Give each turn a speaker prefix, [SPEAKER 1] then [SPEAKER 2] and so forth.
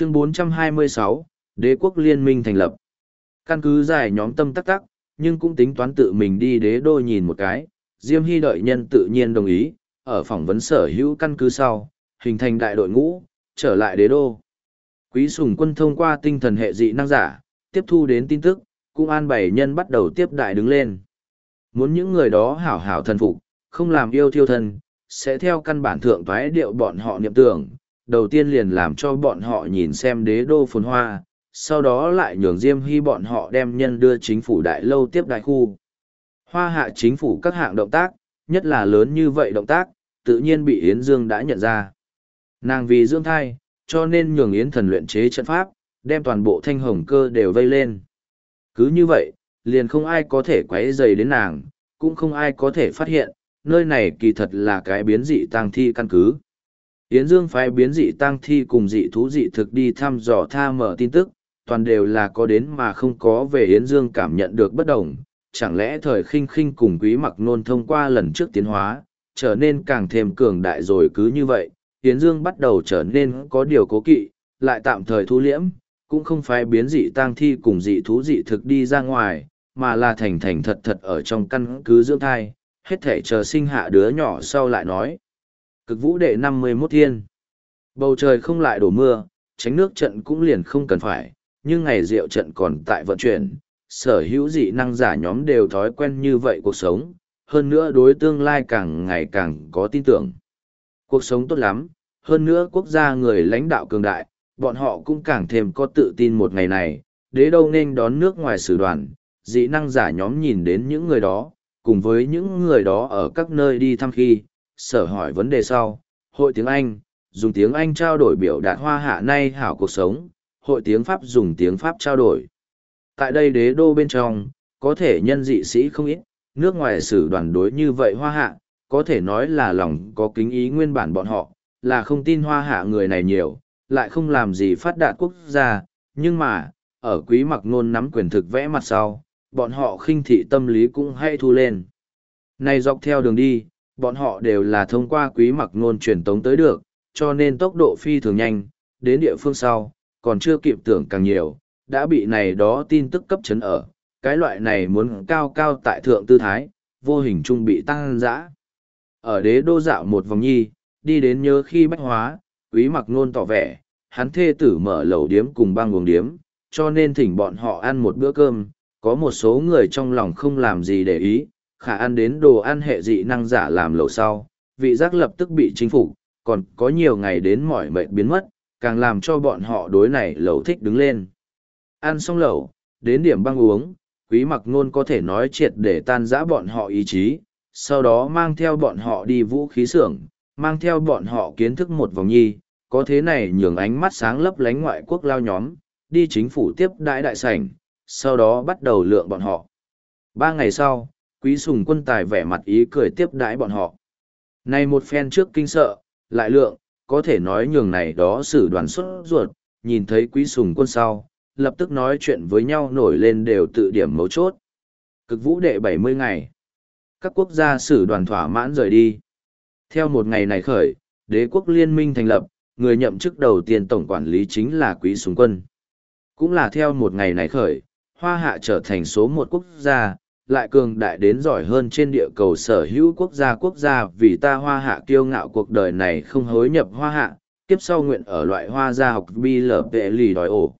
[SPEAKER 1] Chương 426, Đế quốc liên minh thành lập. Căn cứ giải nhóm tâm tắc tắc, nhưng cũng tính toán tự mình đi đế đô nhìn một cái. Diêm Hy đợi nhân tự nhiên đồng ý, ở phỏng vấn sở hữu căn cứ sau, hình thành đại đội ngũ, trở lại đế đô. Quý sùng quân thông qua tinh thần hệ dị năng giả, tiếp thu đến tin tức, cũng an bảy nhân bắt đầu tiếp đại đứng lên. Muốn những người đó hảo hảo thần phục, không làm yêu thiêu thân, sẽ theo căn bản thượng thoái điệu bọn họ niệm tưởng, đầu tiên liền làm cho bọn họ nhìn xem đế đô phồn hoa, sau đó lại nhường Diêm Hy bọn họ đem nhân đưa chính phủ đại lâu tiếp đại khu. Hoa hạ chính phủ các hạng động tác, nhất là lớn như vậy động tác, tự nhiên bị Yến Dương đã nhận ra. Nàng vì dương thai, cho nên nhường Yến thần luyện chế trận pháp, đem toàn bộ thanh hồng cơ đều vây lên. Cứ như vậy, liền không ai có thể quấy dày đến nàng, cũng không ai có thể phát hiện, nơi này kỳ thật là cái biến dị tăng thi căn cứ. Yến Dương phái biến dị tăng thi cùng dị thú dị thực đi thăm dò tha mở tin tức, toàn đều là có đến mà không có về Yến Dương cảm nhận được bất đồng. Chẳng lẽ thời khinh khinh cùng quý mặc nôn thông qua lần trước tiến hóa, trở nên càng thêm cường đại rồi cứ như vậy, Yến Dương bắt đầu trở nên có điều cố kỵ, lại tạm thời thu liễm, cũng không phải biến dị tang thi cùng dị thú dị thực đi ra ngoài, mà là thành thành thật thật ở trong căn cứ dưỡng thai, hết thể chờ sinh hạ đứa nhỏ sau lại nói. Cực vũ đệ năm mươi 51 thiên. Bầu trời không lại đổ mưa, tránh nước trận cũng liền không cần phải, nhưng ngày rượu trận còn tại vận chuyển, sở hữu dị năng giả nhóm đều thói quen như vậy cuộc sống, hơn nữa đối tương lai càng ngày càng có tin tưởng. Cuộc sống tốt lắm, hơn nữa quốc gia người lãnh đạo cường đại, bọn họ cũng càng thêm có tự tin một ngày này, đế đâu nên đón nước ngoài sử đoàn, dị năng giả nhóm nhìn đến những người đó, cùng với những người đó ở các nơi đi thăm khi, sở hỏi vấn đề sau, hội tiếng Anh, dùng tiếng Anh trao đổi biểu đạt hoa hạ nay hảo cuộc sống, hội tiếng Pháp dùng tiếng Pháp trao đổi. Tại đây đế đô bên trong, có thể nhân dị sĩ không ít, nước ngoài sử đoàn đối như vậy hoa hạ, có thể nói là lòng có kính ý nguyên bản bọn họ, là không tin hoa hạ người này nhiều, lại không làm gì phát đạt quốc gia, nhưng mà, ở quý mặc nôn nắm quyền thực vẽ mặt sau, bọn họ khinh thị tâm lý cũng hay thu lên. Này dọc theo đường đi, bọn họ đều là thông qua quý mặc nôn truyền tống tới được, cho nên tốc độ phi thường nhanh, đến địa phương sau, còn chưa kịp tưởng càng nhiều, đã bị này đó tin tức cấp chấn ở, cái loại này muốn cao cao tại thượng tư thái, vô hình trung bị tăng dã. Ở đế đô dạo một vòng nhi, đi đến nhớ khi bách hóa, quý mặc nôn tỏ vẻ, hắn thê tử mở lẩu điếm cùng băng uống điếm, cho nên thỉnh bọn họ ăn một bữa cơm, có một số người trong lòng không làm gì để ý, khả ăn đến đồ ăn hệ dị năng giả làm lẩu sau, vị giác lập tức bị chính phủ, còn có nhiều ngày đến mỏi mệt biến mất, càng làm cho bọn họ đối này lẩu thích đứng lên. Ăn xong lẩu, đến điểm băng uống, quý mặc nôn có thể nói triệt để tan giã bọn họ ý chí, sau đó mang theo bọn họ đi vũ khí xưởng, mang theo bọn họ kiến thức một vòng nhi, có thế này nhường ánh mắt sáng lấp lánh ngoại quốc lao nhóm, đi chính phủ tiếp đại đại sảnh, sau đó bắt đầu lượng bọn họ. Ba ngày sau, quý sùng quân tài vẻ mặt ý cười tiếp đãi bọn họ. Này một phen trước kinh sợ, lại lượng, có thể nói nhường này đó xử đoàn xuất ruột, nhìn thấy quý sùng quân sau, lập tức nói chuyện với nhau nổi lên đều tự điểm mấu chốt. Cực vũ đệ bảy mươi ngày. Các quốc gia xử đoàn thỏa mãn rời đi. Theo một ngày này khởi, đế quốc liên minh thành lập, người nhậm chức đầu tiên tổng quản lý chính là quý Sùng quân. Cũng là theo một ngày này khởi, Hoa Hạ trở thành số một quốc gia, lại cường đại đến giỏi hơn trên địa cầu sở hữu quốc gia quốc gia vì ta Hoa Hạ kiêu ngạo cuộc đời này không hối nhập Hoa Hạ, kiếp sau nguyện ở loại hoa gia học bi lở vệ lì đòi ổ.